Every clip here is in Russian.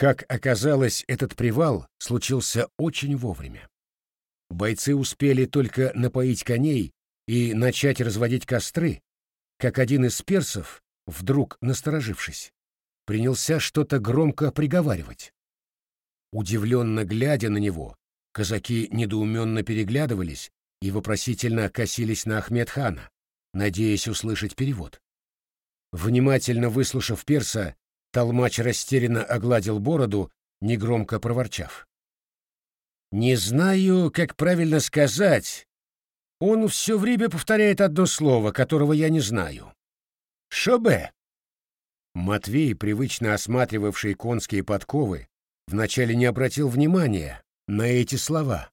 Как оказалось, этот привал случился очень вовремя. Бойцы успели только напоить коней и начать разводить костры, как один из персов, вдруг насторожившись, принялся что-то громко приговаривать. Удивленно глядя на него, казаки недоуменно переглядывались и вопросительно косились на Ахмедхана, надеясь услышать перевод. Внимательно выслушав перса, толмач растерянно огладил бороду, негромко проворчав. «Не знаю, как правильно сказать. Он все время повторяет одно слово, которого я не знаю. Шобе!» Матвей, привычно осматривавший конские подковы, вначале не обратил внимания на эти слова,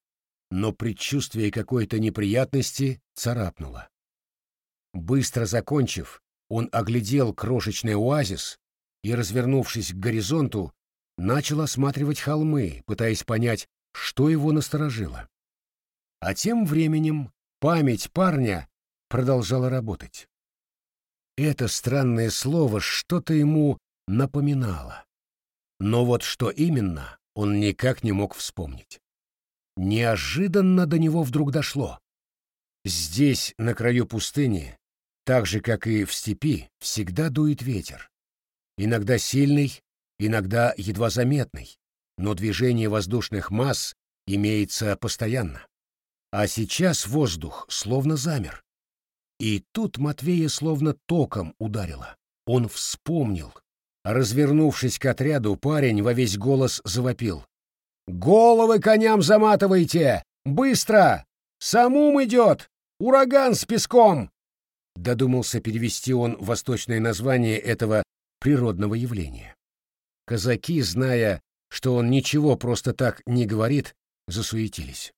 но предчувствие какой-то неприятности царапнуло. Быстро закончив, он оглядел крошечный оазис и, развернувшись к горизонту, начал осматривать холмы, пытаясь понять, что его насторожило. А тем временем память парня продолжала работать. Это странное слово что-то ему напоминало. Но вот что именно, он никак не мог вспомнить. Неожиданно до него вдруг дошло. Здесь, на краю пустыни, так же, как и в степи, всегда дует ветер. Иногда сильный, иногда едва заметный, но движение воздушных масс имеется постоянно. А сейчас воздух словно замер. И тут Матвея словно током ударило. Он вспомнил. Развернувшись к отряду, парень во весь голос завопил. «Головы коням заматывайте! Быстро! Самум идет! Ураган с песком!» Додумался перевести он восточное название этого природного явления. Казаки, зная, что он ничего просто так не говорит, засуетились.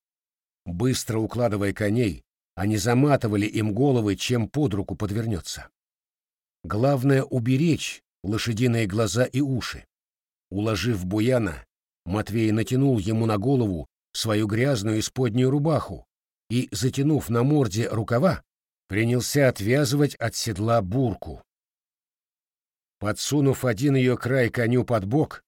Быстро укладывая коней, они заматывали им головы, чем под руку подвернется. Главное — уберечь лошадиные глаза и уши. Уложив Буяна, Матвей натянул ему на голову свою грязную исподнюю рубаху и, затянув на морде рукава, принялся отвязывать от седла бурку. Подсунув один ее край коню под бок,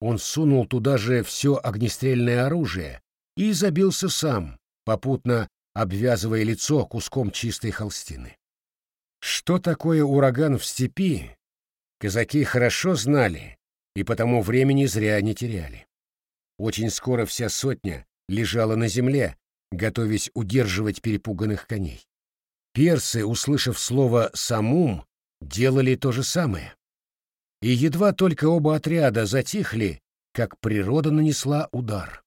он сунул туда же все огнестрельное оружие и забился сам, попутно обвязывая лицо куском чистой холстины. Что такое ураган в степи, казаки хорошо знали и потому времени зря не теряли. Очень скоро вся сотня лежала на земле, готовясь удерживать перепуганных коней. Персы, услышав слово «самум», делали то же самое. И едва только оба отряда затихли, как природа нанесла удар.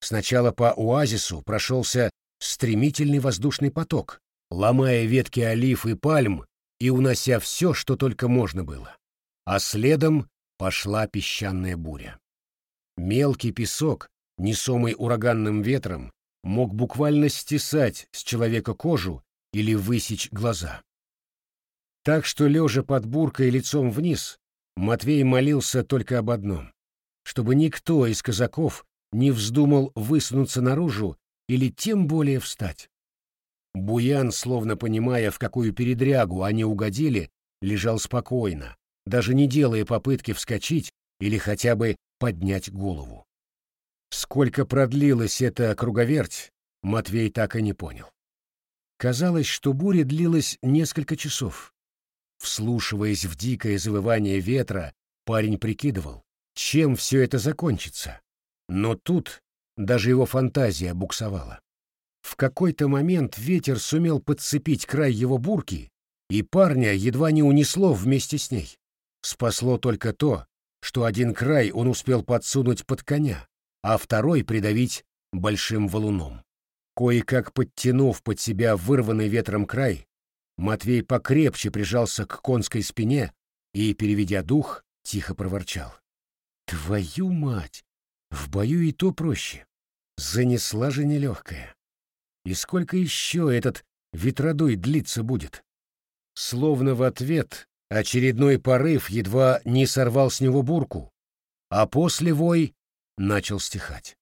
Сначала по оазису прошелся стремительный воздушный поток, ломая ветки олив и пальм и унося все, что только можно было. А следом пошла песчаная буря. Мелкий песок, несомый ураганным ветром, мог буквально стесать с человека кожу или высечь глаза. Так что, лежа под буркой лицом вниз, Матвей молился только об одном — чтобы никто из казаков не вздумал высунуться наружу или тем более встать. Буян, словно понимая, в какую передрягу они угодили, лежал спокойно, даже не делая попытки вскочить или хотя бы поднять голову. Сколько продлилась эта круговерть, Матвей так и не понял. Казалось, что буря длилась несколько часов. Вслушиваясь в дикое завывание ветра, парень прикидывал, чем все это закончится. Но тут даже его фантазия буксовала. В какой-то момент ветер сумел подцепить край его бурки, и парня едва не унесло вместе с ней. Спасло только то, что один край он успел подсунуть под коня, а второй придавить большим валуном. Кое-как подтянув под себя вырванный ветром край, Матвей покрепче прижался к конской спине и, переведя дух, тихо проворчал. «Твою мать! В бою и то проще. Занесла же нелегкая. И сколько еще этот ветродуй длиться будет?» Словно в ответ Очередной порыв едва не сорвал с него бурку, а после вой начал стихать.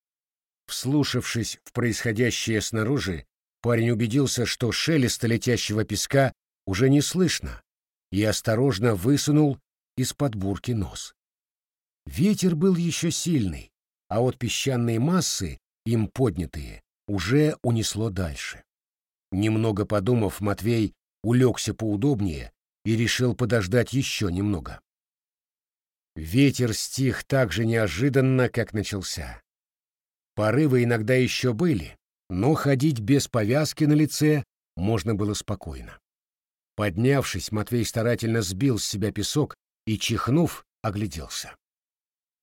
Вслушавшись в происходящее снаружи, парень убедился, что шелеста летящего песка уже не слышно, и осторожно высунул из-под бурки нос. Ветер был еще сильный, а от песчаные массы, им поднятые, уже унесло дальше. Немного подумав, Матвей улегся поудобнее и решил подождать еще немного. Ветер стих так же неожиданно, как начался. Порывы иногда еще были, но ходить без повязки на лице можно было спокойно. Поднявшись, Матвей старательно сбил с себя песок и, чихнув, огляделся.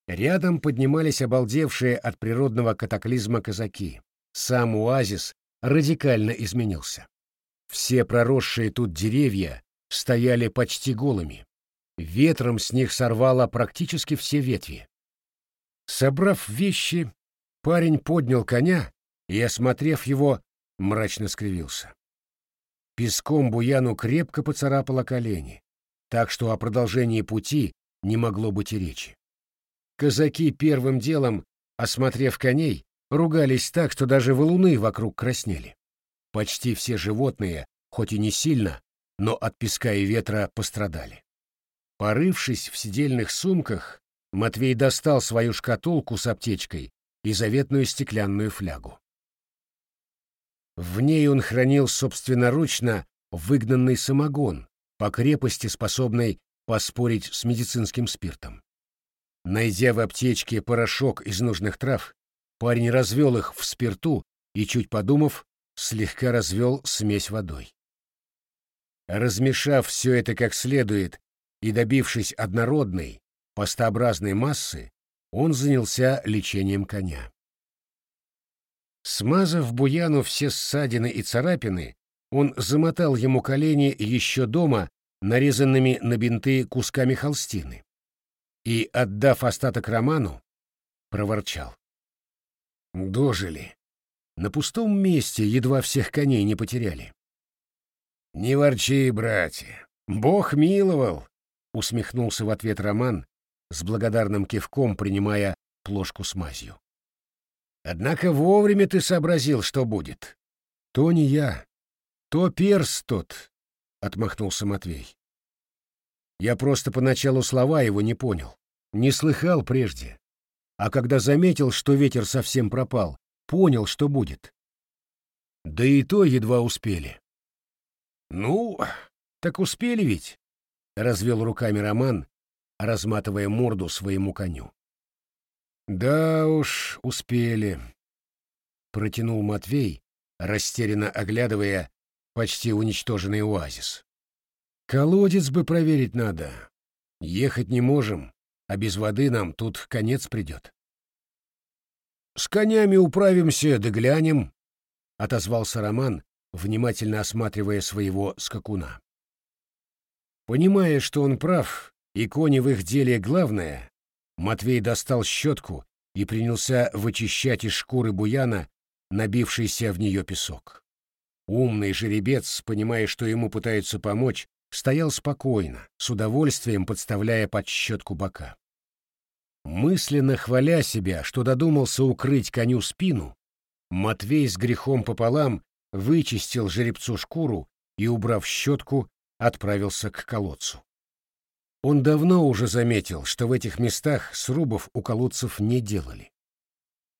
Рядом поднимались обалдевшие от природного катаклизма казаки. Сам оазис радикально изменился. Все проросшие тут деревья стояли почти голыми. Ветром с них сорвало практически все ветви. Собрав вещи, парень поднял коня и, осмотрев его, мрачно скривился. Песком Буяну крепко поцарапало колени, так что о продолжении пути не могло быть и речи. Казаки первым делом, осмотрев коней, ругались так, что даже валуны вокруг краснели. Почти все животные, хоть и не сильно, но от песка и ветра пострадали. Порывшись в сидельных сумках, Матвей достал свою шкатулку с аптечкой и заветную стеклянную флягу. В ней он хранил собственноручно выгнанный самогон, по крепости способный поспорить с медицинским спиртом. Найдя в аптечке порошок из нужных трав, парень развел их в спирту и, чуть подумав, слегка развел смесь водой. Размешав все это как следует и добившись однородной, пастообразной массы, он занялся лечением коня. Смазав Буяну все ссадины и царапины, он замотал ему колени еще дома нарезанными на бинты кусками холстины и, отдав остаток Роману, проворчал. Дожили. На пустом месте едва всех коней не потеряли. «Не ворчи, братья. Бог миловал!» — усмехнулся в ответ Роман, с благодарным кивком принимая плошку с мазью. «Однако вовремя ты сообразил, что будет». «То не я, то перс тот», — отмахнулся Матвей. «Я просто поначалу слова его не понял, не слыхал прежде, а когда заметил, что ветер совсем пропал, понял, что будет. Да и то едва успели». «Ну, так успели ведь?» — развел руками Роман, разматывая морду своему коню. «Да уж, успели», — протянул Матвей, растерянно оглядывая почти уничтоженный оазис. «Колодец бы проверить надо. Ехать не можем, а без воды нам тут конец придет». «С конями управимся, да глянем», — отозвался Роман, внимательно осматривая своего скакуна. Понимая, что он прав, и кони в их деле главное, Матвей достал щетку и принялся вычищать из шкуры буяна набившийся в нее песок. Умный жеребец, понимая, что ему пытаются помочь, стоял спокойно, с удовольствием подставляя под щетку бока. Мысленно хваля себя, что додумался укрыть коню спину, Матвей с грехом пополам вычистил жеребцу шкуру и, убрав щетку, отправился к колодцу. Он давно уже заметил, что в этих местах срубов у колодцев не делали.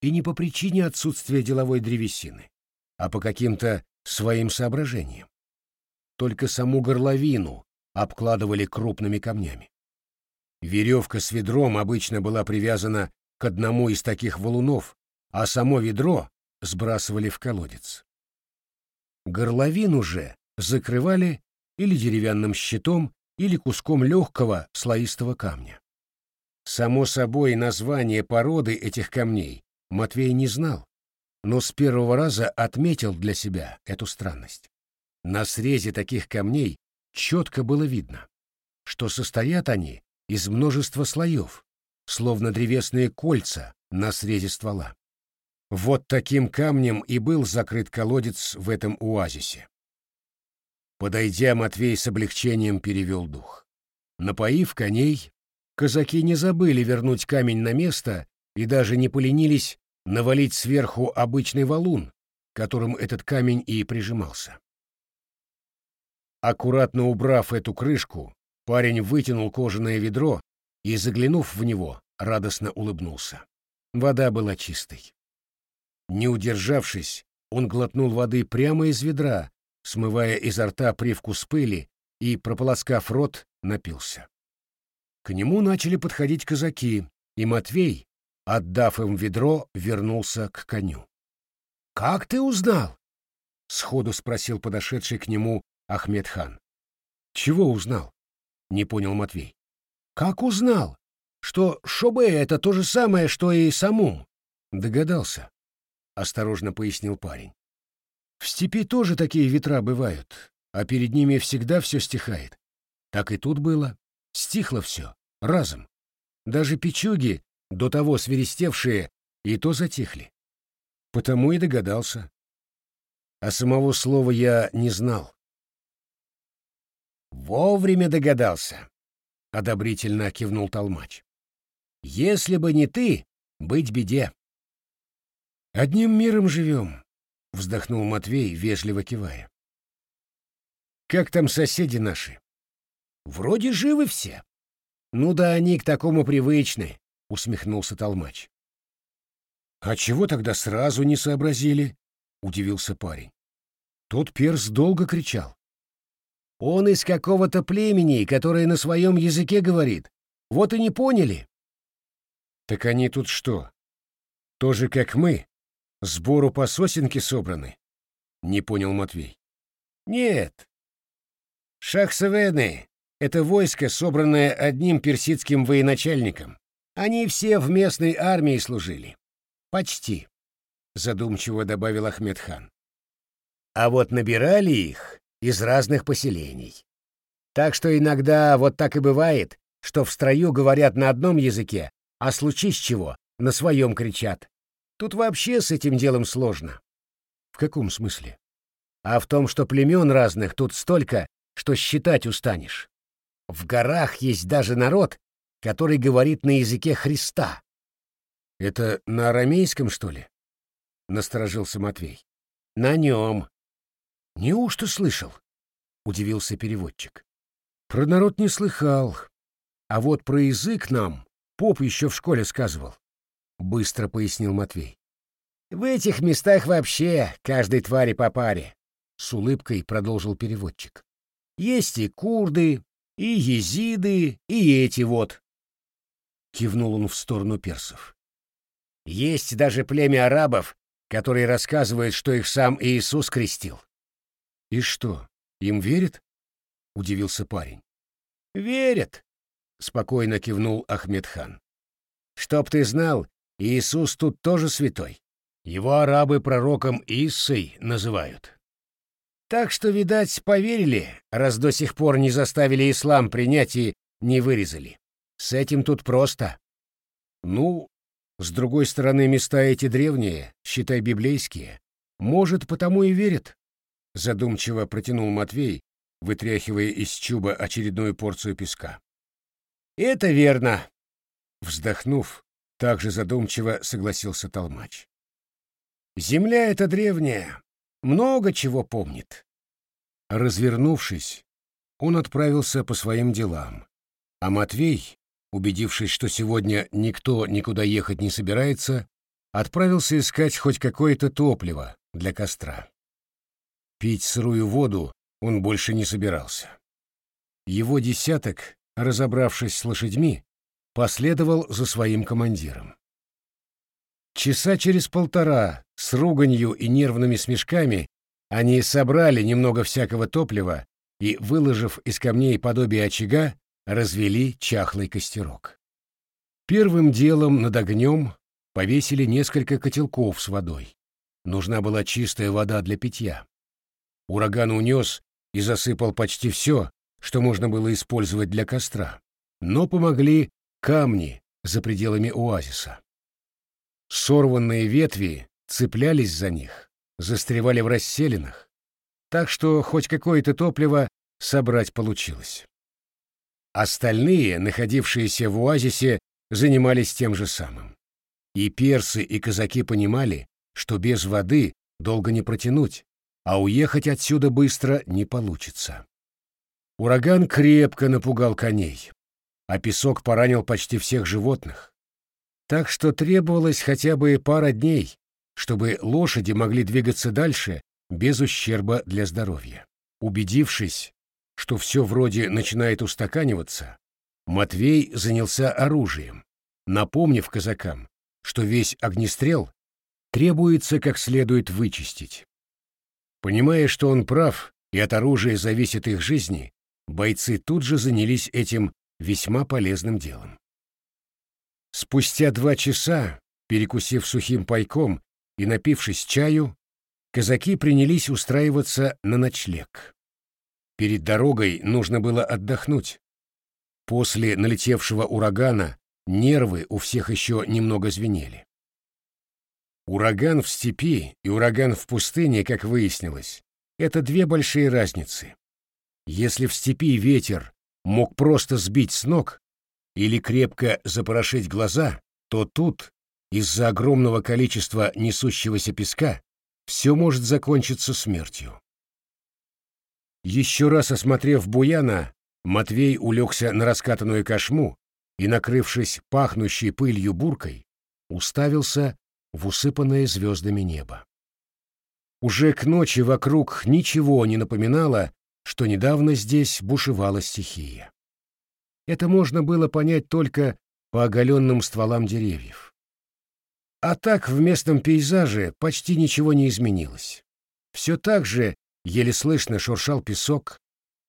И не по причине отсутствия деловой древесины, а по каким-то своим соображениям. Только саму горловину обкладывали крупными камнями. Веревка с ведром обычно была привязана к одному из таких валунов, а само ведро сбрасывали в колодец. Горловину же закрывали или деревянным щитом, или куском легкого слоистого камня. Само собой, название породы этих камней Матвей не знал, но с первого раза отметил для себя эту странность. На срезе таких камней четко было видно, что состоят они из множества слоев, словно древесные кольца на срезе ствола. Вот таким камнем и был закрыт колодец в этом оазисе. Подойдя, Матвей с облегчением перевел дух. Напоив коней, казаки не забыли вернуть камень на место и даже не поленились навалить сверху обычный валун, которым этот камень и прижимался. Аккуратно убрав эту крышку, парень вытянул кожаное ведро и, заглянув в него, радостно улыбнулся. Вода была чистой. Не удержавшись, он глотнул воды прямо из ведра, смывая изо рта привкус пыли и, прополоскав рот, напился. К нему начали подходить казаки, и Матвей, отдав им ведро, вернулся к коню. — Как ты узнал? — сходу спросил подошедший к нему Ахмед-хан. — Чего узнал? — не понял Матвей. — Как узнал? Что Шобе — это то же самое, что и Самум? — Догадался, — осторожно пояснил парень. В степи тоже такие ветра бывают, а перед ними всегда все стихает. Так и тут было. Стихло все, разом. Даже печуги, до того свиристевшие, и то затихли. Потому и догадался. А самого слова я не знал. «Вовремя догадался», — одобрительно кивнул Толмач. «Если бы не ты, быть беде». «Одним миром живем», — вздохнул Матвей, вежливо кивая. «Как там соседи наши?» «Вроде живы все». «Ну да они к такому привычны», — усмехнулся Толмач. «А чего тогда сразу не сообразили?» — удивился парень. Тот перс долго кричал. «Он из какого-то племени, которое на своем языке говорит. Вот и не поняли». «Так они тут что? Тоже как мы? Сбору по сосенке собраны?» — не понял Матвей. «Нет. Шахсавены — это войско, собранное одним персидским военачальником. Они все в местной армии служили. Почти», — задумчиво добавил Ахмед-хан. «А вот набирали их из разных поселений. Так что иногда вот так и бывает, что в строю говорят на одном языке, а случись чего, на своем кричат. Тут вообще с этим делом сложно. В каком смысле? А в том, что племен разных тут столько, что считать устанешь. В горах есть даже народ, который говорит на языке Христа. Это на арамейском, что ли? Насторожился Матвей. На нем. Неужто слышал? Удивился переводчик. Про народ не слыхал. А вот про язык нам поп еще в школе сказывал. — быстро пояснил Матвей. «В этих местах вообще каждой твари по паре», — с улыбкой продолжил переводчик. «Есть и курды, и езиды, и эти вот». Кивнул он в сторону персов. «Есть даже племя арабов, которые рассказывают, что их сам Иисус крестил». «И что, им верят?» — удивился парень. «Верят», — спокойно кивнул Ахмедхан. «Чтоб ты знал, Иисус тут тоже святой. Его арабы пророком Иссой называют. Так что, видать, поверили, раз до сих пор не заставили ислам принять и не вырезали. С этим тут просто. Ну, с другой стороны, места эти древние, считай библейские. Может, потому и верят. Задумчиво протянул Матвей, вытряхивая из чуба очередную порцию песка. Это верно. Вздохнув, также задумчиво согласился Толмач. Земля эта древняя, много чего помнит. Развернувшись, он отправился по своим делам, а Матвей, убедившись, что сегодня никто никуда ехать не собирается, отправился искать хоть какое-то топливо для костра. Пить сырую воду он больше не собирался. Его десяток, разобравшись с лошадьми, последовал за своим командиром. Часа через полтора с руганью и нервными смешками они собрали немного всякого топлива и, выложив из камней подобие очага, развели чахлый костерок. Первым делом над огнем повесили несколько котелков с водой. Нужна была чистая вода для питья. Ураган унес и засыпал почти все, что можно было использовать для костра. Но помогли камни за пределами оазиса. Сорванные ветви цеплялись за них, застревали в расселинах, так что хоть какое-то топливо собрать получилось. Остальные, находившиеся в оазисе, занимались тем же самым. И персы, и казаки понимали, что без воды долго не протянуть, а уехать отсюда быстро не получится. Ураган крепко напугал коней а песок поранил почти всех животных. Так что требовалось хотя бы пара дней, чтобы лошади могли двигаться дальше без ущерба для здоровья. Убедившись, что все вроде начинает устаканиваться, Матвей занялся оружием, напомнив казакам, что весь огнестрел требуется как следует вычистить. Понимая, что он прав и от оружия зависит их жизни, бойцы тут же занялись этим весьма полезным делом. Спустя два часа, перекусив сухим пайком и напившись чаю, казаки принялись устраиваться на ночлег. Перед дорогой нужно было отдохнуть. После налетевшего урагана нервы у всех еще немного звенели. Ураган в степи и ураган в пустыне, как выяснилось, это две большие разницы. Если в степи ветер мог просто сбить с ног или крепко запорошить глаза, то тут, из-за огромного количества несущегося песка, все может закончиться смертью. Еще раз осмотрев Буяна, Матвей улегся на раскатанную кошму и, накрывшись пахнущей пылью буркой, уставился в усыпанное звездами небо. Уже к ночи вокруг ничего не напоминало, что недавно здесь бушевала стихия. Это можно было понять только по оголенным стволам деревьев. А так в местном пейзаже почти ничего не изменилось. Все так же еле слышно шуршал песок,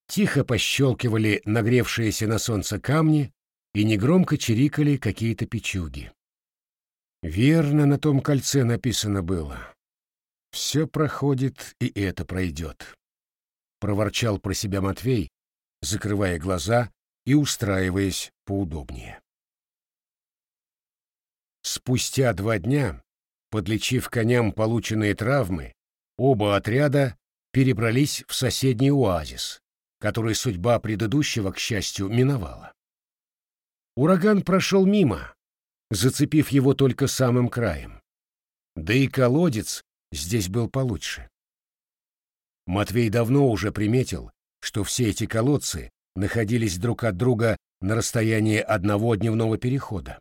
тихо пощелкивали нагревшиеся на солнце камни и негромко чирикали какие-то печуги. Верно на том кольце написано было. «Все проходит, и это пройдет», — проворчал про себя Матвей, закрывая глаза и устраиваясь поудобнее. Спустя два дня, подлечив коням полученные травмы, оба отряда перебрались в соседний оазис, который судьба предыдущего, к счастью, миновала. Ураган прошел мимо, зацепив его только самым краем. Да и колодец здесь был получше. Матвей давно уже приметил, что все эти колодцы находились друг от друга на расстоянии одного дневного перехода.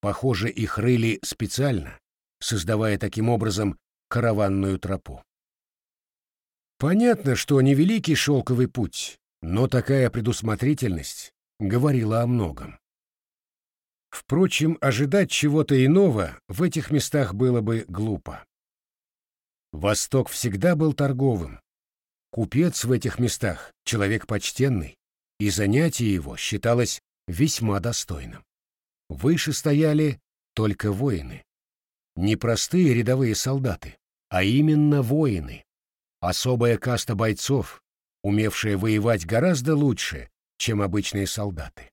Похоже, их рыли специально, создавая таким образом караванную тропу. Понятно, что невеликий шелковый путь, но такая предусмотрительность говорила о многом. Впрочем, ожидать чего-то иного в этих местах было бы глупо. Восток всегда был торговым. Купец в этих местах — человек почтенный, и занятие его считалось весьма достойным. Выше стояли только воины. Не простые рядовые солдаты, а именно воины. Особая каста бойцов, умевшая воевать гораздо лучше, чем обычные солдаты.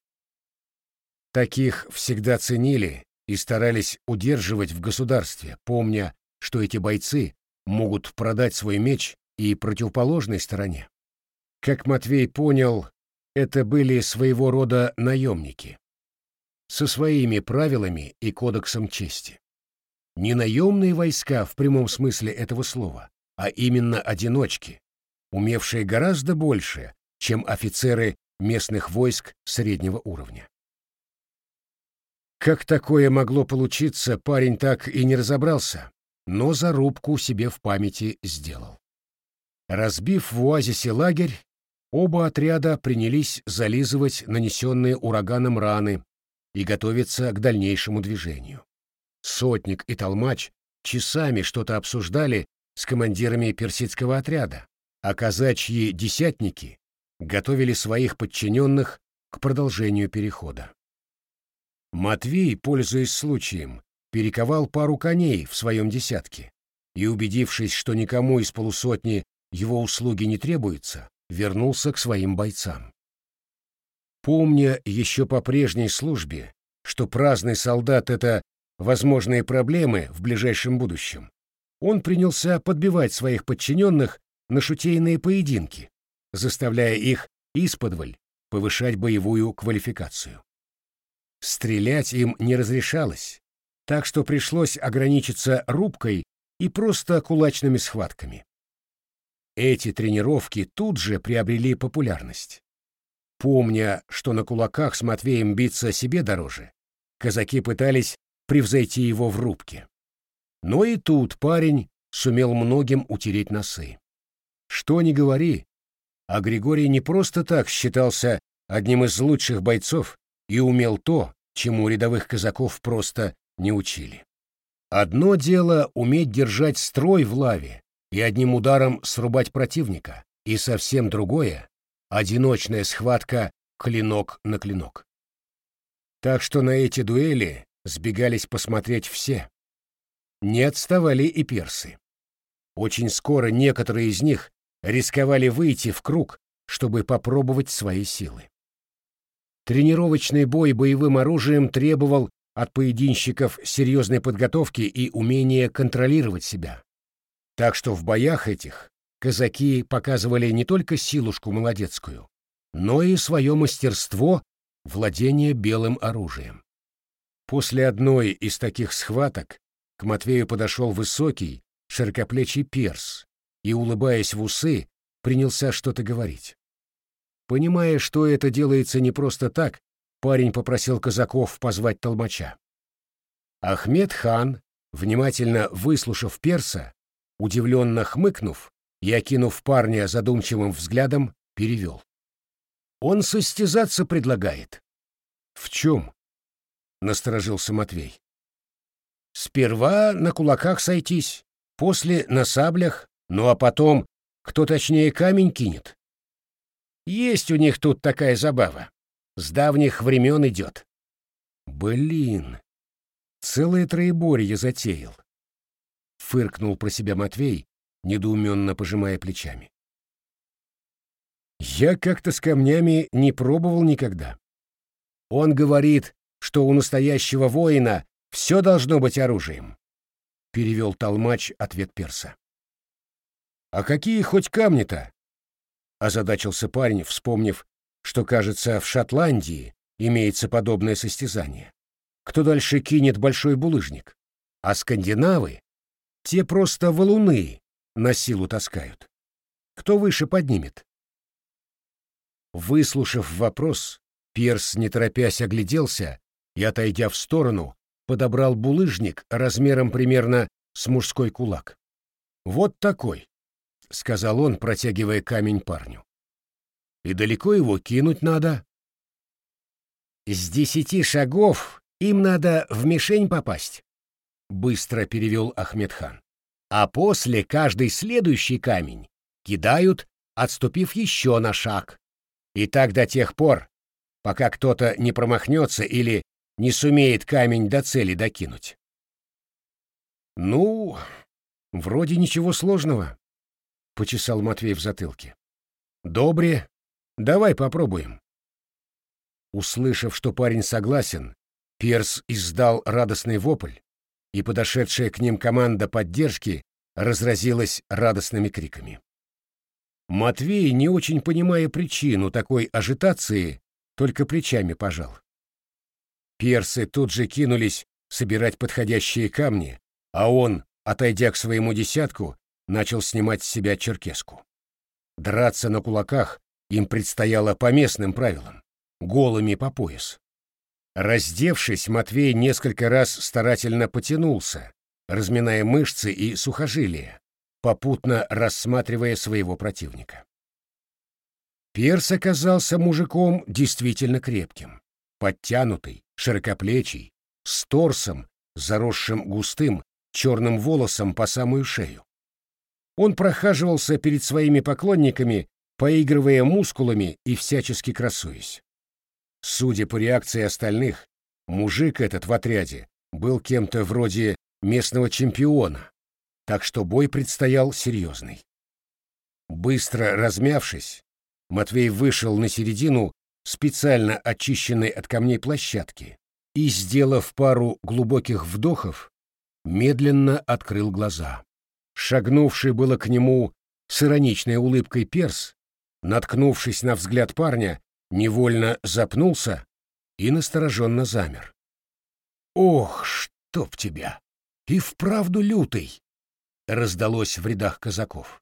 Таких всегда ценили и старались удерживать в государстве, помня, что эти бойцы могут продать свой меч и противоположной стороне. Как Матвей понял, это были своего рода наемники. Со своими правилами и кодексом чести. Не наемные войска в прямом смысле этого слова, а именно одиночки, умевшие гораздо больше, чем офицеры местных войск среднего уровня. Как такое могло получиться, парень так и не разобрался, но зарубку себе в памяти сделал. Разбив в оазисе лагерь, оба отряда принялись зализывать нанесенные ураганом раны и готовиться к дальнейшему движению. Сотник и толмач часами что-то обсуждали с командирами персидского отряда, а казачьи десятники готовили своих подчиненных к продолжению перехода. Матвей, пользуясь случаем, перековал пару коней в своем десятке и, убедившись, что никому из полусотни его услуги не требуются, вернулся к своим бойцам. Помня еще по прежней службе, что праздный солдат — это возможные проблемы в ближайшем будущем, он принялся подбивать своих подчиненных на шутейные поединки, заставляя их исподволь повышать боевую квалификацию. Стрелять им не разрешалось, так что пришлось ограничиться рубкой и просто кулачными схватками. Эти тренировки тут же приобрели популярность. Помня, что на кулаках с Матвеем биться себе дороже, казаки пытались превзойти его в рубке. Но и тут парень сумел многим утереть носы. Что ни говори, а Григорий не просто так считался одним из лучших бойцов и умел то, чему рядовых казаков просто не учили. Одно дело уметь держать строй в лаве и одним ударом срубать противника, и совсем другое — одиночная схватка клинок на клинок. Так что на эти дуэли сбегались посмотреть все. Не отставали и персы. Очень скоро некоторые из них рисковали выйти в круг, чтобы попробовать свои силы. Тренировочный бой боевым оружием требовал от поединщиков серьезной подготовки и умения контролировать себя. Так что в боях этих казаки показывали не только силушку молодецкую, но и свое мастерство владения белым оружием. После одной из таких схваток к Матвею подошел высокий, широкоплечий перс и, улыбаясь в усы, принялся что-то говорить. Понимая, что это делается не просто так, парень попросил казаков позвать толмача. Ахмед хан, внимательно выслушав перса, удивленно хмыкнув и окинув парня задумчивым взглядом, перевел. «Он состязаться предлагает». «В чем?» — насторожился Матвей. «Сперва на кулаках сойтись, после на саблях, ну а потом, кто точнее камень кинет. Есть у них тут такая забава. С давних времен идет». «Блин, целое троеборье затеял», — фыркнул про себя Матвей, недоуменно пожимая плечами. «Я как-то с камнями не пробовал никогда. Он говорит, что у настоящего воина все должно быть оружием, — перевел толмач ответ перса. «А какие хоть камни-то?» — озадачился парень, вспомнив, что, кажется, в Шотландии имеется подобное состязание. Кто дальше кинет большой булыжник? А скандинавы? Те просто валуны на силу таскают. Кто выше поднимет? Выслушав вопрос, Перс, не торопясь, огляделся и, отойдя в сторону, подобрал булыжник размером примерно с мужской кулак. «Вот такой», — сказал он, протягивая камень парню. «И далеко его кинуть надо?» «С десяти шагов им надо в мишень попасть», — быстро перевел Ахмедхан. «А после каждый следующий камень кидают, отступив еще на шаг. И так до тех пор, пока кто-то не промахнется или не сумеет камень до цели докинуть. «Ну, вроде ничего сложного», — почесал Матвей в затылке. «Добре, давай попробуем». Услышав, что парень согласен, Перс издал радостный вопль, и подошедшая к ним команда поддержки разразилась радостными криками. Матвей, не очень понимая причину такой ажитации, только плечами пожал. Персы тут же кинулись собирать подходящие камни, а он, отойдя к своему десятку, начал снимать с себя черкеску. Драться на кулаках им предстояло по местным правилам, голыми по пояс. Раздевшись, Матвей несколько раз старательно потянулся, разминая мышцы и сухожилия, попутно рассматривая своего противника. Перс оказался мужиком действительно крепким, подтянутый, широкоплечий, с торсом, заросшим густым, черным волосом по самую шею. Он прохаживался перед своими поклонниками, поигрывая мускулами и всячески красуясь. Судя по реакции остальных, мужик этот в отряде был кем-то вроде местного чемпиона, так что бой предстоял серьезный. Быстро размявшись, Матвей вышел на середину специально очищенной от камней площадки и, сделав пару глубоких вдохов, медленно открыл глаза. Шагнувший было к нему с ироничной улыбкой перс, наткнувшись на взгляд парня, невольно запнулся и настороженно замер. «Ох, чтоб тебя! И вправду лютый!» — раздалось в рядах казаков.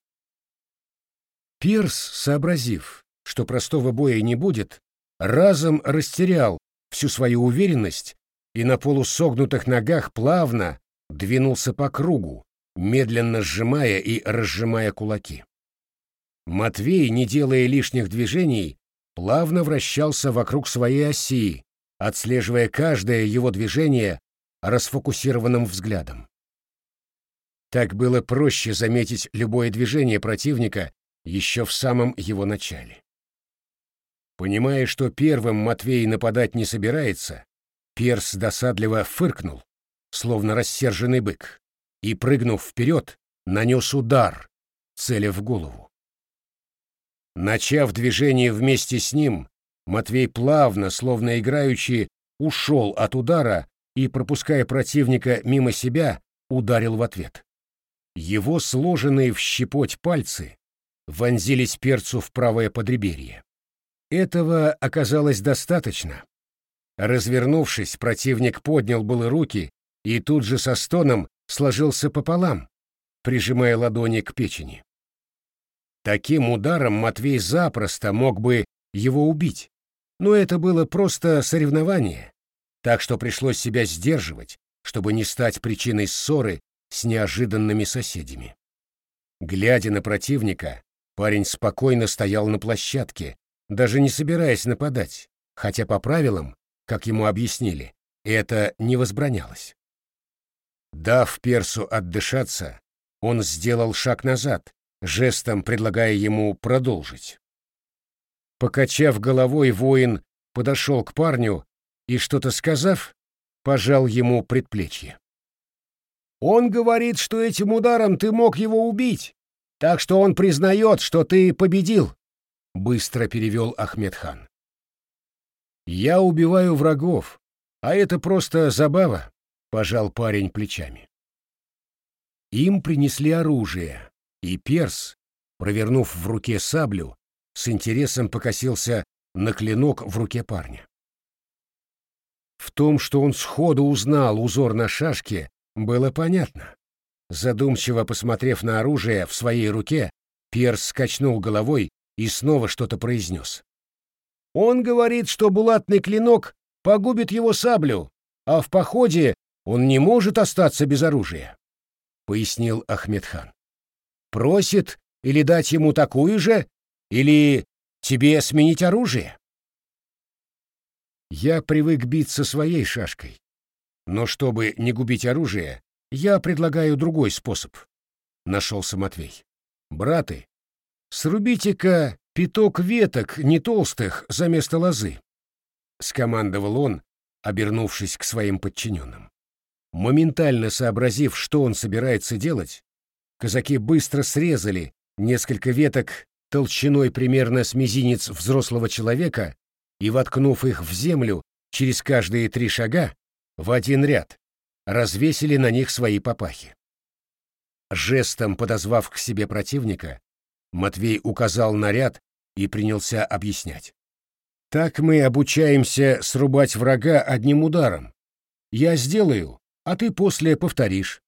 Пирс, сообразив, что простого боя не будет, разом растерял всю свою уверенность и на полусогнутых ногах плавно двинулся по кругу, медленно сжимая и разжимая кулаки. Матвей, не делая лишних движений, плавно вращался вокруг своей оси, отслеживая каждое его движение расфокусированным взглядом. Так было проще заметить любое движение противника еще в самом его начале. Понимая, что первым Матвей нападать не собирается, Перс досадливо фыркнул, словно рассерженный бык, и, прыгнув вперед, нанес удар, целя в голову. Начав движение вместе с ним, Матвей плавно, словно играючи, ушел от удара и, пропуская противника мимо себя, ударил в ответ. Его сложенные в щепоть пальцы вонзились перцу в правое подреберье. Этого оказалось достаточно. Развернувшись, противник поднял было руки и тут же со стоном сложился пополам, прижимая ладони к печени. Таким ударом Матвей запросто мог бы его убить, но это было просто соревнование, так что пришлось себя сдерживать, чтобы не стать причиной ссоры с неожиданными соседями. Глядя на противника, парень спокойно стоял на площадке, даже не собираясь нападать, хотя по правилам, как ему объяснили, это не возбранялось. Дав персу отдышаться, он сделал шаг назад, жестом предлагая ему продолжить. Покачав головой, воин подошел к парню и, что-то сказав, пожал ему предплечье. «Он говорит, что этим ударом ты мог его убить, так что он признает, что ты победил», — быстро перевел Ахмедхан. «Я убиваю врагов, а это просто забава», — пожал парень плечами. Им принесли оружие, и перс, провернув в руке саблю, с интересом покосился на клинок в руке парня. В том, что он сходу узнал узор на шашке, было понятно. Задумчиво посмотрев на оружие в своей руке, Перс скачнул головой и снова что-то произнес. «Он говорит, что булатный клинок погубит его саблю, а в походе он не может остаться без оружия», — пояснил Ахмедхан. «Просит или дать ему такую же, или тебе сменить оружие?» Я привык биться своей шашкой. Но чтобы не губить оружие, я предлагаю другой способ. Нашелся Матвей. Браты, срубите-ка пяток веток не толстых за место лозы. Скомандовал он, обернувшись к своим подчиненным. Моментально сообразив, что он собирается делать, казаки быстро срезали несколько веток толщиной примерно с мизинец взрослого человека и, воткнув их в землю через каждые три шага, в один ряд, развесили на них свои папахи. Жестом подозвав к себе противника, Матвей указал на ряд и принялся объяснять. «Так мы обучаемся срубать врага одним ударом. Я сделаю, а ты после повторишь».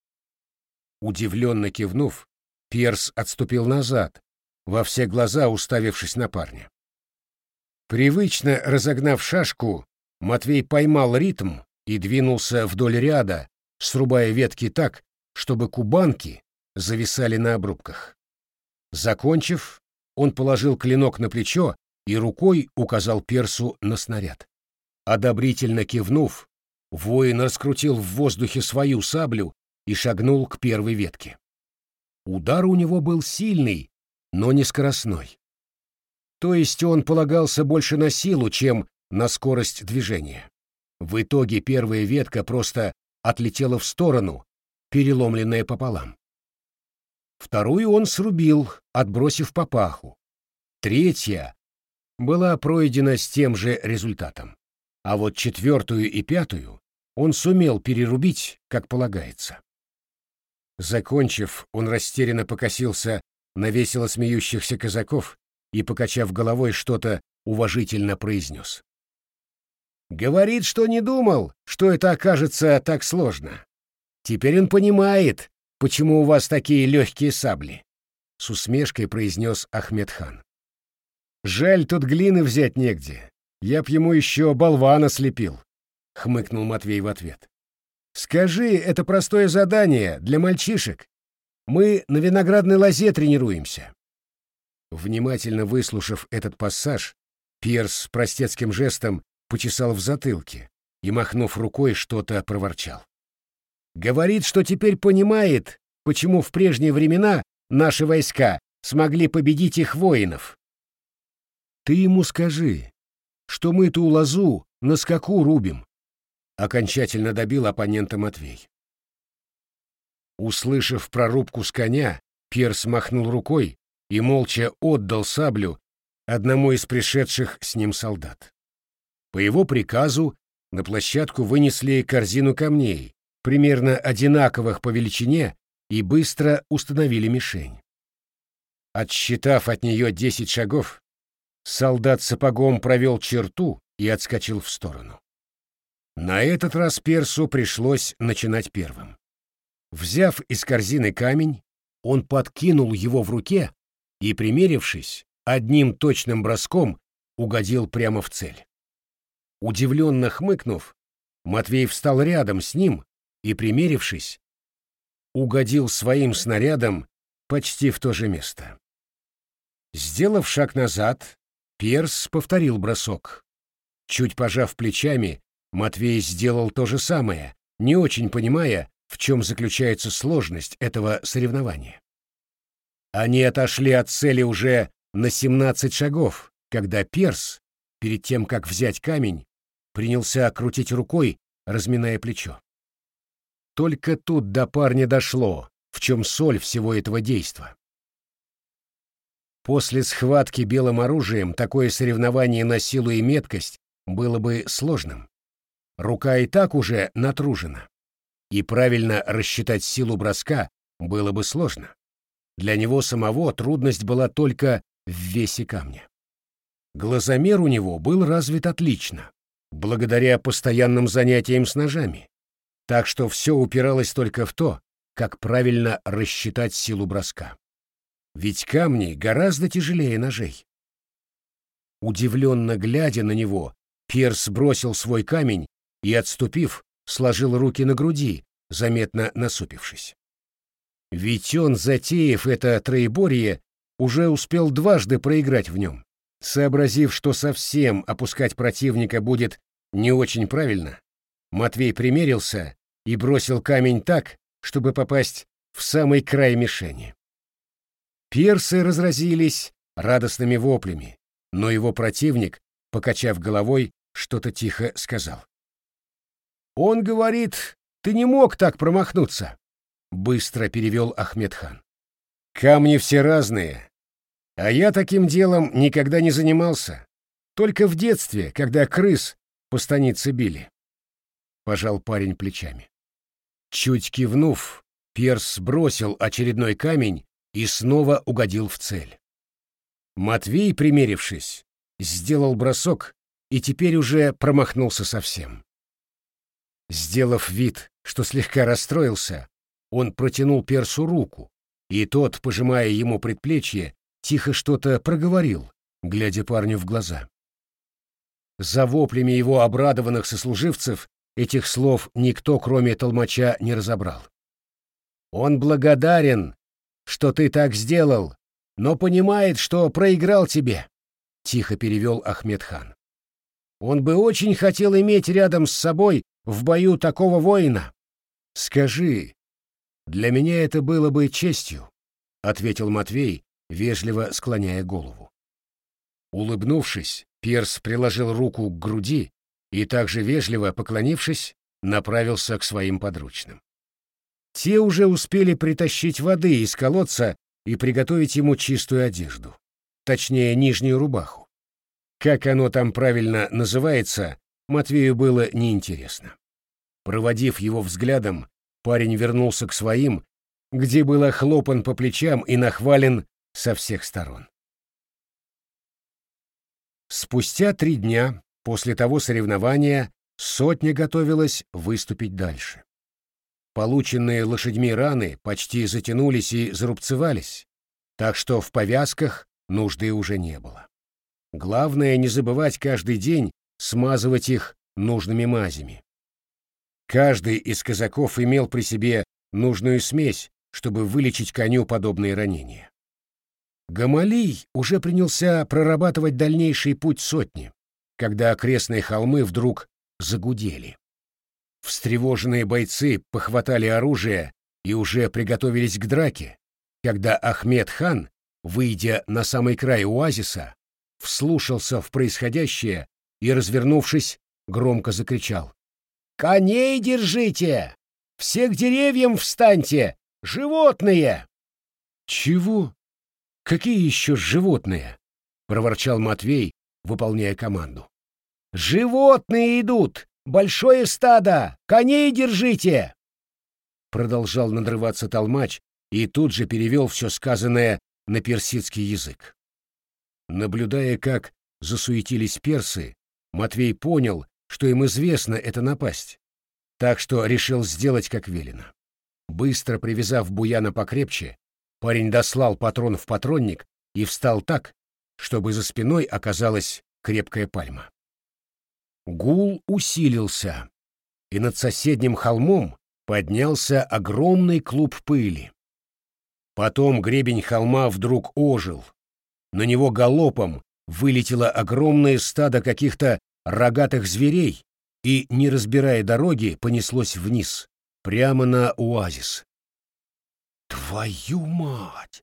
Удивленно кивнув, Перс отступил назад, во все глаза уставившись на парня. Привычно разогнав шашку, Матвей поймал ритм и двинулся вдоль ряда, срубая ветки так, чтобы кубанки зависали на обрубках. Закончив, он положил клинок на плечо и рукой указал персу на снаряд. Одобрительно кивнув, воин раскрутил в воздухе свою саблю и шагнул к первой ветке. Удар у него был сильный, но не скоростной. То есть он полагался больше на силу, чем на скорость движения. В итоге первая ветка просто отлетела в сторону, переломленная пополам. Вторую он срубил, отбросив папаху. Третья была пройдена с тем же результатом. А вот четвертую и пятую он сумел перерубить, как полагается. Закончив, он растерянно покосился на весело смеющихся казаков и, покачав головой, что-то уважительно произнес. «Говорит, что не думал, что это окажется так сложно. Теперь он понимает, почему у вас такие легкие сабли», — с усмешкой произнес Ахмедхан. «Жаль, тут глины взять негде. Я б ему еще болвана слепил», — хмыкнул Матвей в ответ. Скажи, это простое задание для мальчишек. Мы на виноградной лозе тренируемся. Внимательно выслушав этот пассаж, Пирс простецким жестом почесал в затылке и, махнув рукой, что-то проворчал. Говорит, что теперь понимает, почему в прежние времена наши войска смогли победить их воинов. Ты ему скажи, что мы ту лозу на скаку рубим, окончательно добил оппонента Матвей. Услышав прорубку с коня, Перс махнул рукой и молча отдал саблю одному из пришедших с ним солдат. По его приказу на площадку вынесли корзину камней, примерно одинаковых по величине, и быстро установили мишень. Отсчитав от нее десять шагов, солдат сапогом провел черту и отскочил в сторону. На этот раз Персу пришлось начинать первым. Взяв из корзины камень, он подкинул его в руке и, примерившись, одним точным броском угодил прямо в цель. Удивленно хмыкнув, Матвей встал рядом с ним и, примерившись, угодил своим снарядом почти в то же место. Сделав шаг назад, Перс повторил бросок. Чуть пожав плечами, Матвей сделал то же самое, не очень понимая, в чем заключается сложность этого соревнования. Они отошли от цели уже на 17 шагов, когда Перс, перед тем, как взять камень, принялся крутить рукой, разминая плечо. Только тут до парня дошло, в чем соль всего этого действа. После схватки белым оружием такое соревнование на силу и меткость было бы сложным. Рука и так уже натружена. И правильно рассчитать силу броска было бы сложно. Для него самого трудность была только в весе камня. Глазомер у него был развит отлично, благодаря постоянным занятиям с ножами, так что все упиралось только в то, как правильно рассчитать силу броска. Ведь камни гораздо тяжелее ножей. Удивленно глядя на него, Перс бросил свой камень и, отступив, сложил руки на груди, заметно насупившись. Ведь он, затеяв это троеборье, уже успел дважды проиграть в нем. Сообразив, что совсем опускать противника будет не очень правильно, Матвей примерился и бросил камень так, чтобы попасть в самый край мишени. Персы разразились радостными воплями, но его противник, покачав головой, что-то тихо сказал. «Он говорит, ты не мог так промахнуться», — быстро перевел Ахмедхан. «Камни все разные, а я таким делом никогда не занимался, только в детстве, когда крыс по станице били», — пожал парень плечами. Чуть кивнув, Перс бросил очередной камень и снова угодил в цель. Матвей, примерившись, сделал бросок и теперь уже промахнулся совсем. Сделав вид, что слегка расстроился, он протянул Персу руку, и тот, пожимая ему предплечье, тихо что-то проговорил, глядя парню в глаза. За воплями его обрадованных сослуживцев этих слов никто, кроме толмача, не разобрал. «Он благодарен, что ты так сделал, но понимает, что проиграл тебе», — тихо перевел Ахмед хан. «Он бы очень хотел иметь рядом с собой в бою такого воина. Скажи, для меня это было бы честью, ответил Матвей, вежливо склоняя голову. Улыбнувшись, Перс приложил руку к груди и также вежливо поклонившись, направился к своим подручным. Те уже успели притащить воды из колодца и приготовить ему чистую одежду, точнее, нижнюю рубаху. Как оно там правильно называется, Матвею было неинтересно. Проводив его взглядом, парень вернулся к своим, где был охлопан по плечам и нахвален со всех сторон. Спустя три дня после того соревнования сотня готовилась выступить дальше. Полученные лошадьми раны почти затянулись и зарубцевались, так что в повязках нужды уже не было. Главное не забывать каждый день смазывать их нужными мазями. Каждый из казаков имел при себе нужную смесь, чтобы вылечить коню подобные ранения. Гамалий уже принялся прорабатывать дальнейший путь сотни, когда окрестные холмы вдруг загудели. Встревоженные бойцы похватали оружие и уже приготовились к драке, когда Ахмед хан, выйдя на самый край оазиса, вслушался в происходящее и, развернувшись, громко закричал. «Коней держите! Все к деревьям встаньте! Животные!» «Чего? Какие еще животные?» — проворчал Матвей, выполняя команду. «Животные идут! Большое стадо! Коней держите!» Продолжал надрываться толмач и тут же перевел все сказанное на персидский язык. Наблюдая, как засуетились персы, Матвей понял, что им известна эта напасть, так что решил сделать, как велено. Быстро привязав Буяна покрепче, парень дослал патрон в патронник и встал так, чтобы за спиной оказалась крепкая пальма. Гул усилился, и над соседним холмом поднялся огромный клуб пыли. Потом гребень холма вдруг ожил. На него галопом вылетело огромное стадо каких-то рогатых зверей и, не разбирая дороги, понеслось вниз, прямо на оазис. «Твою мать!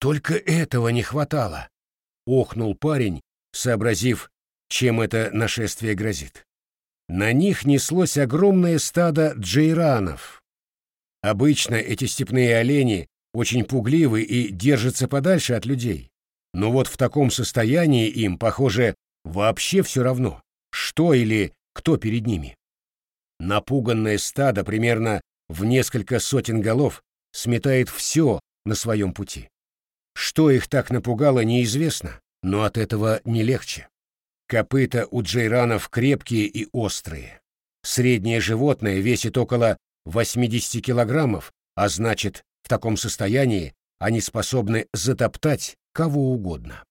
Только этого не хватало!» — охнул парень, сообразив, чем это нашествие грозит. На них неслось огромное стадо джейранов. Обычно эти степные олени очень пугливы и держатся подальше от людей. Но вот в таком состоянии им, похоже, вообще все равно, что или кто перед ними. Напуганное стадо примерно в несколько сотен голов сметает все на своем пути. Что их так напугало, неизвестно, но от этого не легче. Копыта у джейранов крепкие и острые. Среднее животное весит около 80 килограммов, а значит, в таком состоянии они способны затоптать кого угодно.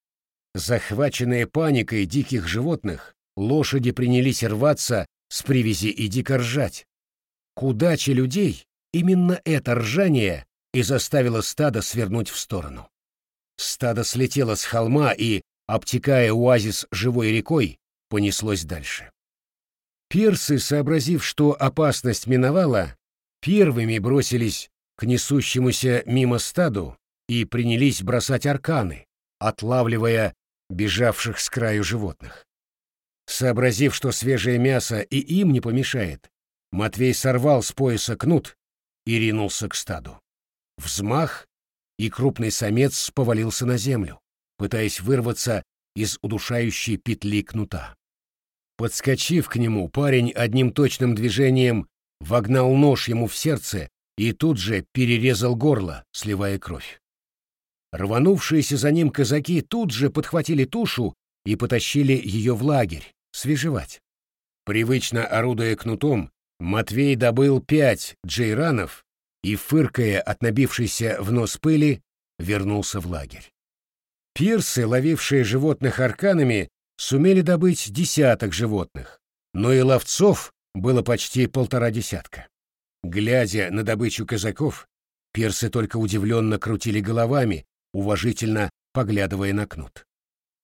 Захваченные паникой диких животных, лошади принялись рваться с привязи и дико ржать. К удаче людей именно это ржание и заставило стадо свернуть в сторону. Стадо слетело с холма и, обтекая оазис живой рекой, понеслось дальше. Персы, сообразив, что опасность миновала, первыми бросились к несущемуся мимо стаду и принялись бросать арканы, отлавливая бежавших с краю животных. Сообразив, что свежее мясо и им не помешает, Матвей сорвал с пояса кнут и ринулся к стаду. Взмах, и крупный самец повалился на землю пытаясь вырваться из удушающей петли кнута. Подскочив к нему, парень одним точным движением вогнал нож ему в сердце и тут же перерезал горло, сливая кровь. Рванувшиеся за ним казаки тут же подхватили тушу и потащили ее в лагерь, свежевать. Привычно орудуя кнутом, Матвей добыл пять джейранов и, фыркая от набившейся в нос пыли, вернулся в лагерь. Пирсы, ловившие животных арканами, сумели добыть десяток животных, но и ловцов было почти полтора десятка. Глядя на добычу казаков, пирсы только удивленно крутили головами, уважительно поглядывая на кнут.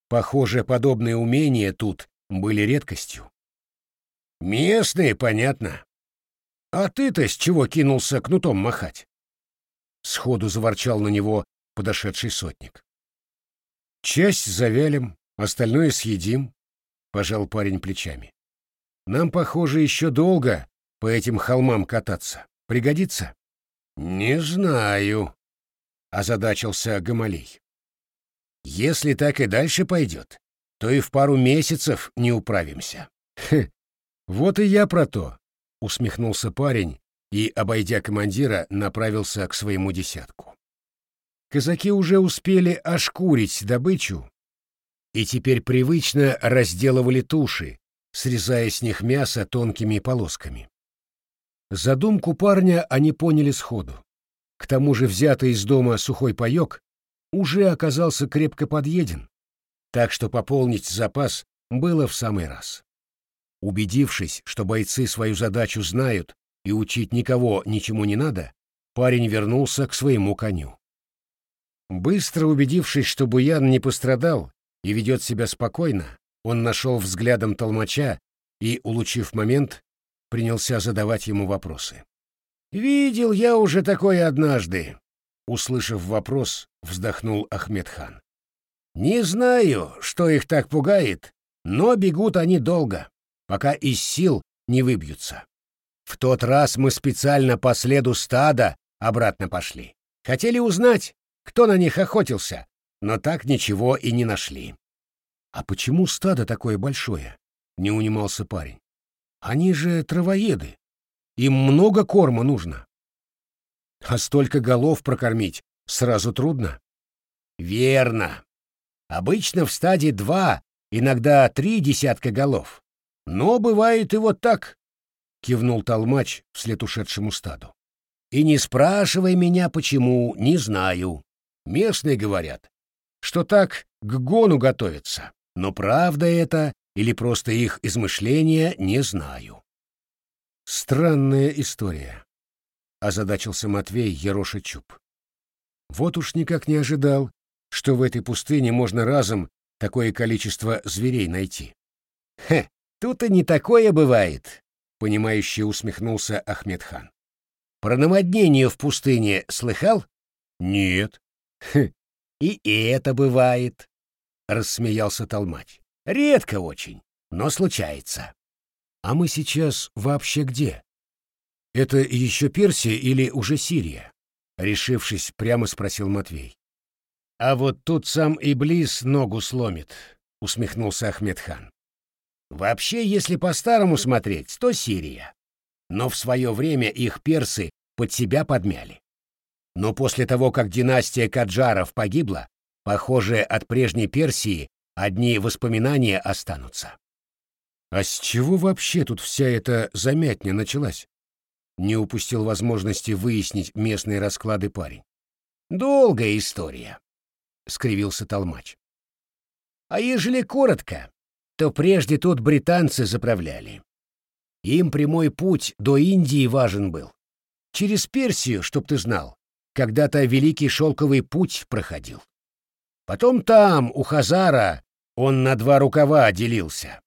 Похоже, подобные умения тут были редкостью. «Местные, понятно. А ты-то с чего кинулся кнутом махать?» Сходу заворчал на него подошедший сотник. Часть завялим, остальное съедим, — пожал парень плечами. Нам, похоже, еще долго по этим холмам кататься. Пригодится? Не знаю, — озадачился Гамалей. Если так и дальше пойдет, то и в пару месяцев не управимся. Хе, вот и я про то, — усмехнулся парень и, обойдя командира, направился к своему десятку. Казаки уже успели ошкурить добычу и теперь привычно разделывали туши, срезая с них мясо тонкими полосками. Задумку парня они поняли сходу. К тому же взятый из дома сухой паёк уже оказался крепко подъеден, так что пополнить запас было в самый раз. Убедившись, что бойцы свою задачу знают и учить никого ничему не надо, парень вернулся к своему коню. Быстро убедившись, что Буян не пострадал и ведет себя спокойно, он нашел взглядом толмача и, улучив момент, принялся задавать ему вопросы. «Видел я уже такое однажды», — услышав вопрос, вздохнул Ахмедхан. «Не знаю, что их так пугает, но бегут они долго пока из сил не выбьются. В тот раз мы специально по следу стада обратно пошли. Хотели узнать, кто на них охотился, но так ничего и не нашли. «А почему стадо такое большое?» — не унимался парень. «Они же травоеды. Им много корма нужно. А столько голов прокормить сразу трудно». «Верно. Обычно в стаде два, иногда три десятка голов. Но бывает и вот так, — кивнул толмач вслед ушедшему стаду. И не спрашивай меня, почему, не знаю. Местные говорят, что так к гону готовятся, но правда это или просто их измышления, не знаю. Странная история, — озадачился Матвей Ероша Чуб. Вот уж никак не ожидал, что в этой пустыне можно разом такое количество зверей найти. Хе, Тут и не такое бывает, понимающе усмехнулся Ахмедхан. Про наводнение в пустыне слыхал? Нет. Хм, и это бывает, рассмеялся Толмач. Редко очень, но случается. А мы сейчас вообще где? Это еще Персия или уже Сирия? Решившись, прямо спросил Матвей. А вот тут сам Иблис ногу сломит, усмехнулся Ахмедхан. Вообще, если по-старому смотреть, то Сирия. Но в свое время их персы под себя подмяли. Но после того, как династия Каджаров погибла, похоже, от прежней Персии одни воспоминания останутся. А с чего вообще тут вся эта замятня началась? Не упустил возможности выяснить местные расклады парень. Долгая история, — скривился Толмач. А ежели коротко, то прежде тут британцы заправляли. Им прямой путь до Индии важен был. Через Персию, чтоб ты знал, когда-то Великий Шелковый путь проходил. Потом там, у Хазара, он на два рукава делился.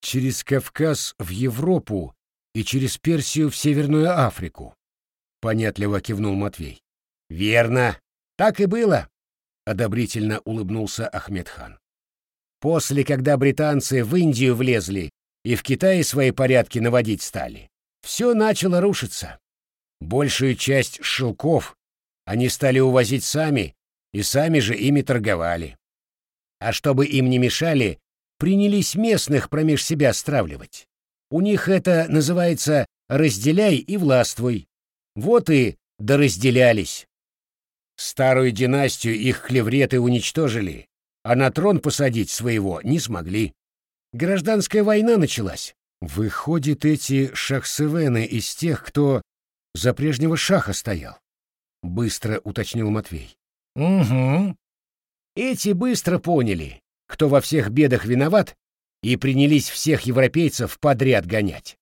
Через Кавказ в Европу и через Персию в Северную Африку, — понятливо кивнул Матвей. — Верно, так и было, — одобрительно улыбнулся Ахмедхан. После, когда британцы в Индию влезли и в Китае свои порядки наводить стали, все начало рушиться. Большую часть шелков они стали увозить сами и сами же ими торговали. А чтобы им не мешали, принялись местных промеж себя стравливать. У них это называется «разделяй и властвуй». Вот и доразделялись. Старую династию их клевреты уничтожили, а на трон посадить своего не смогли. Гражданская война началась. Выходит, эти шахсевены из тех, кто за прежнего шаха стоял, — быстро уточнил Матвей. Угу. Эти быстро поняли, кто во всех бедах виноват, и принялись всех европейцев подряд гонять.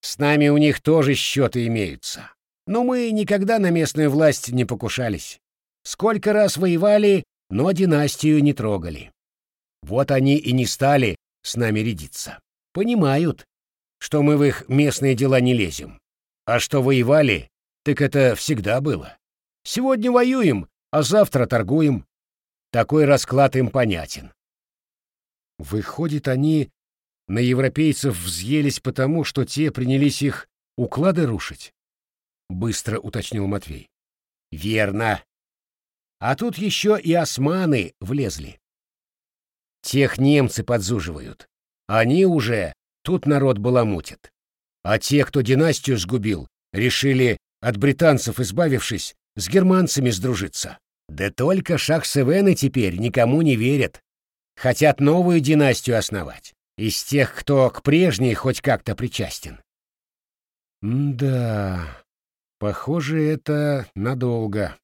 С нами у них тоже счеты имеются. Но мы никогда на местную власть не покушались. Сколько раз воевали, но династию не трогали. Вот они и не стали с нами рядиться. Понимают, что мы в их местные дела не лезем. А что воевали, так это всегда было. Сегодня воюем, а завтра торгуем. Такой расклад им понятен. Выходит, они на европейцев взъелись потому, что те принялись их уклады рушить? Быстро уточнил Матвей. Верно. А тут еще и османы влезли. Тех немцы подзуживают. Они уже тут народ баламутит. А те, кто династию сгубил, решили, от британцев избавившись, с германцами сдружиться. Да только шах-севены теперь никому не верят. Хотят новую династию основать. Из тех, кто к прежней хоть как-то причастен. да, похоже, это надолго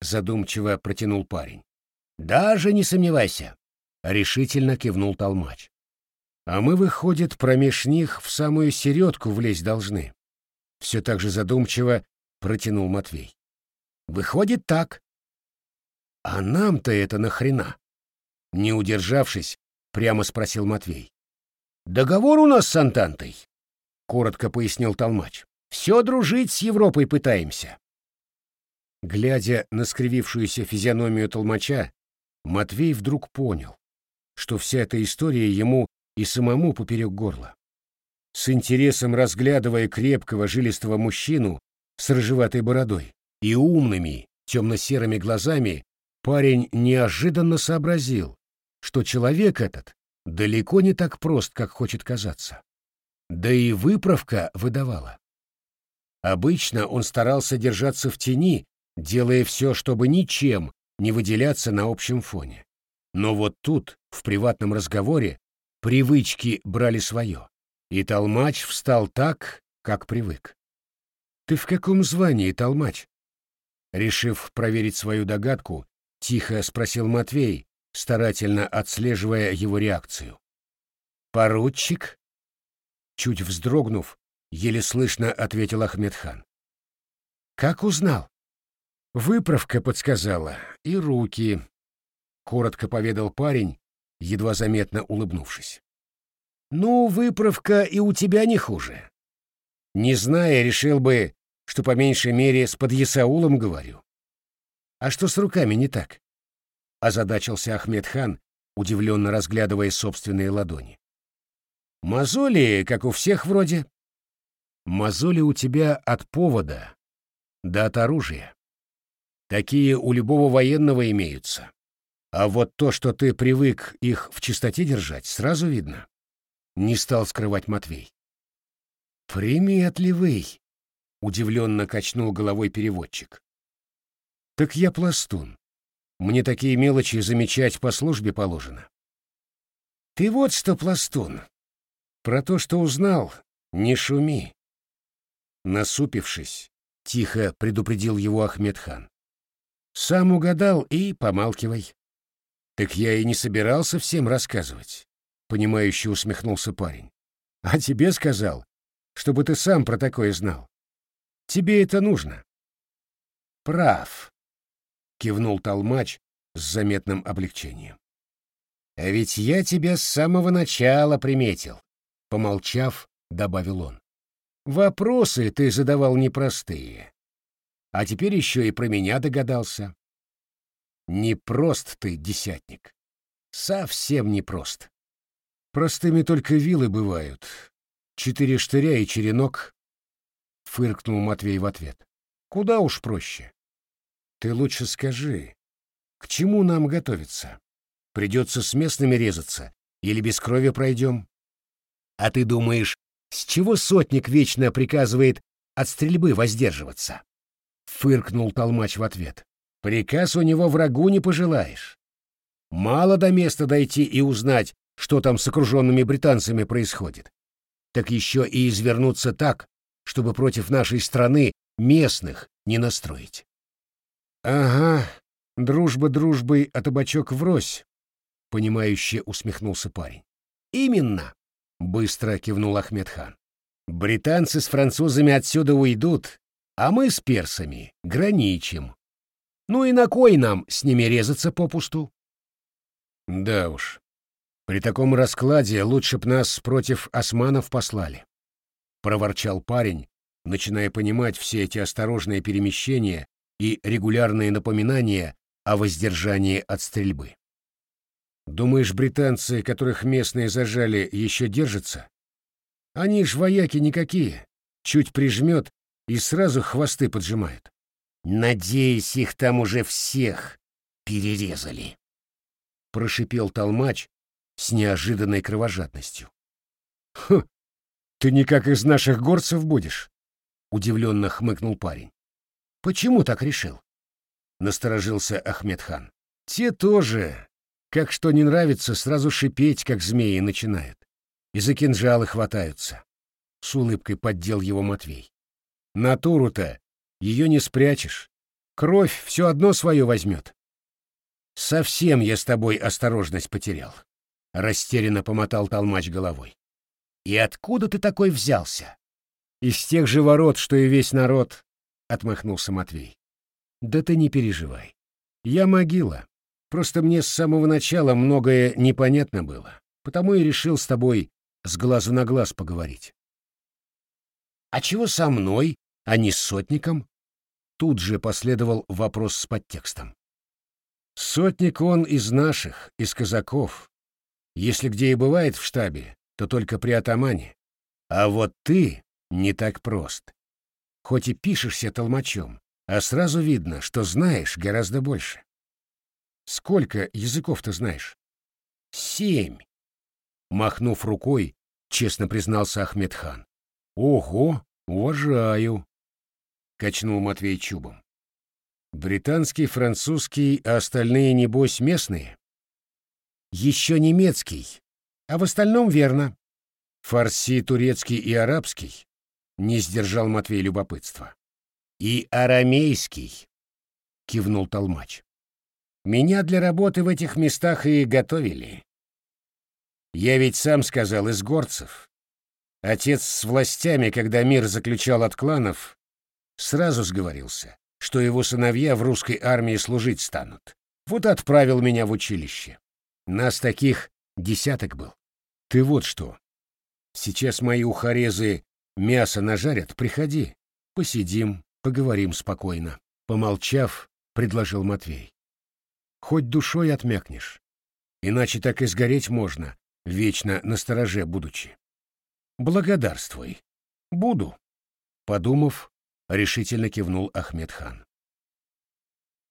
задумчиво протянул парень. Даже не сомневайся, решительно кивнул толмач. А мы, выходит, промеж них в самую середку влезть должны. Все так же задумчиво протянул Матвей. Выходит так. А нам-то это нахрена? Не удержавшись, прямо спросил Матвей. Договор у нас с Антантой, коротко пояснил Толмач. Все дружить с Европой пытаемся. Глядя на скривившуюся физиономию Толмача, Матвей вдруг понял, что вся эта история ему и самому поперек горла. С интересом разглядывая крепкого жилистого мужчину с рыжеватой бородой и умными темно-серыми глазами, парень неожиданно сообразил, что человек этот далеко не так прост, как хочет казаться. Да и выправка выдавала. Обычно он старался держаться в тени, делая все, чтобы ничем не выделяться на общем фоне. Но вот тут, в приватном разговоре, привычки брали свое, и Толмач встал так, как привык. «Ты в каком звании, Толмач?» Решив проверить свою догадку, тихо спросил Матвей, старательно отслеживая его реакцию. «Поручик?» Чуть вздрогнув, еле слышно ответил Ахмедхан. «Как узнал?» Выправка подсказала, и руки, — коротко поведал парень, едва заметно улыбнувшись. «Ну, выправка и у тебя не хуже. Не зная, решил бы, что по меньшей мере с подъясаулом говорю. А что с руками не так?» — озадачился Ахмед хан, удивленно разглядывая собственные ладони. «Мозоли, как у всех вроде». «Мозоли у тебя от повода, да от оружия. Такие у любого военного имеются. А вот то, что ты привык их в чистоте держать, сразу видно. Не стал скрывать Матвей. Приметливый, удивленно качнул головой переводчик. Так я пластун. Мне такие мелочи замечать по службе положено. Ты вот что, пластун. Про то, что узнал, не шуми. Насупившись, тихо предупредил его Ахмедхан. Сам угадал и помалкивай. Так я и не собирался всем рассказывать, понимающе усмехнулся парень. А тебе сказал, чтобы ты сам про такое знал. Тебе это нужно. Прав, кивнул толмач с заметным облегчением. А ведь я тебя с самого начала приметил, помолчав, добавил он. Вопросы ты задавал непростые. А теперь еще и про меня догадался. Не прост ты, десятник. Совсем не прост. Простыми только вилы бывают. Четыре штыря и черенок. Фыркнул Матвей в ответ. Куда уж проще. Ты лучше скажи, к чему нам готовиться? Придется с местными резаться или без крови пройдем? А ты думаешь, с чего сотник вечно приказывает от стрельбы воздерживаться? фыркнул толмач в ответ. Приказ у него врагу не пожелаешь. Мало до места дойти и узнать, что там с окруженными британцами происходит. Так еще и извернуться так, чтобы против нашей страны местных не настроить. Ага, дружба дружбой, а табачок врозь, понимающе усмехнулся парень. Именно, быстро кивнул Ахмедхан. Британцы с французами отсюда уйдут, а мы с персами граничим. Ну и на кой нам с ними резаться попусту? Да уж. При таком раскладе лучше б нас против османов послали. Проворчал парень, начиная понимать все эти осторожные перемещения и регулярные напоминания о воздержании от стрельбы. Думаешь, британцы, которых местные зажали, еще держатся? Они ж вояки никакие. Чуть прижмет, и сразу хвосты поджимают. Надеюсь, их там уже всех перерезали. Прошипел толмач с неожиданной кровожадностью. Хм, ты никак из наших горцев будешь? Удивленно хмыкнул парень. Почему так решил? Насторожился Ахмедхан. Те тоже, как что не нравится, сразу шипеть, как змеи начинают. И за кинжалы хватаются. С улыбкой поддел его Матвей. Натуру-то ее не спрячешь. Кровь все одно свое возьмет. Совсем я с тобой осторожность потерял. — растерянно помотал толмач головой. «И откуда ты такой взялся?» «Из тех же ворот, что и весь народ», — отмахнулся Матвей. «Да ты не переживай. Я могила. Просто мне с самого начала многое непонятно было, потому и решил с тобой с глазу на глаз поговорить». «А чего со мной, а не с сотником?» Тут же последовал вопрос с подтекстом. «Сотник он из наших, из казаков. Если где и бывает в штабе, то только при атамане. А вот ты не так прост. Хоть и пишешься толмачом, а сразу видно, что знаешь гораздо больше. Сколько языков ты знаешь? Семь. Махнув рукой, честно признался Ахмедхан. Ого, уважаю. Качнул Матвей чубом. Британский, французский, а остальные, небось, местные? Еще немецкий, а в остальном верно. Фарси, турецкий и арабский не сдержал Матвей любопытства. И арамейский, кивнул толмач. Меня для работы в этих местах и готовили. Я ведь сам сказал из горцев. Отец с властями, когда мир заключал от кланов, сразу сговорился, что его сыновья в русской армии служить станут. Вот отправил меня в училище. Нас таких десяток был. Ты вот что. Сейчас мои ухарезы мясо нажарят, приходи. Посидим, поговорим спокойно. Помолчав, предложил Матвей. Хоть душой отмякнешь. Иначе так и сгореть можно, вечно на стороже будучи. Благодарствуй. Буду. Подумав, решительно кивнул Ахмед хан.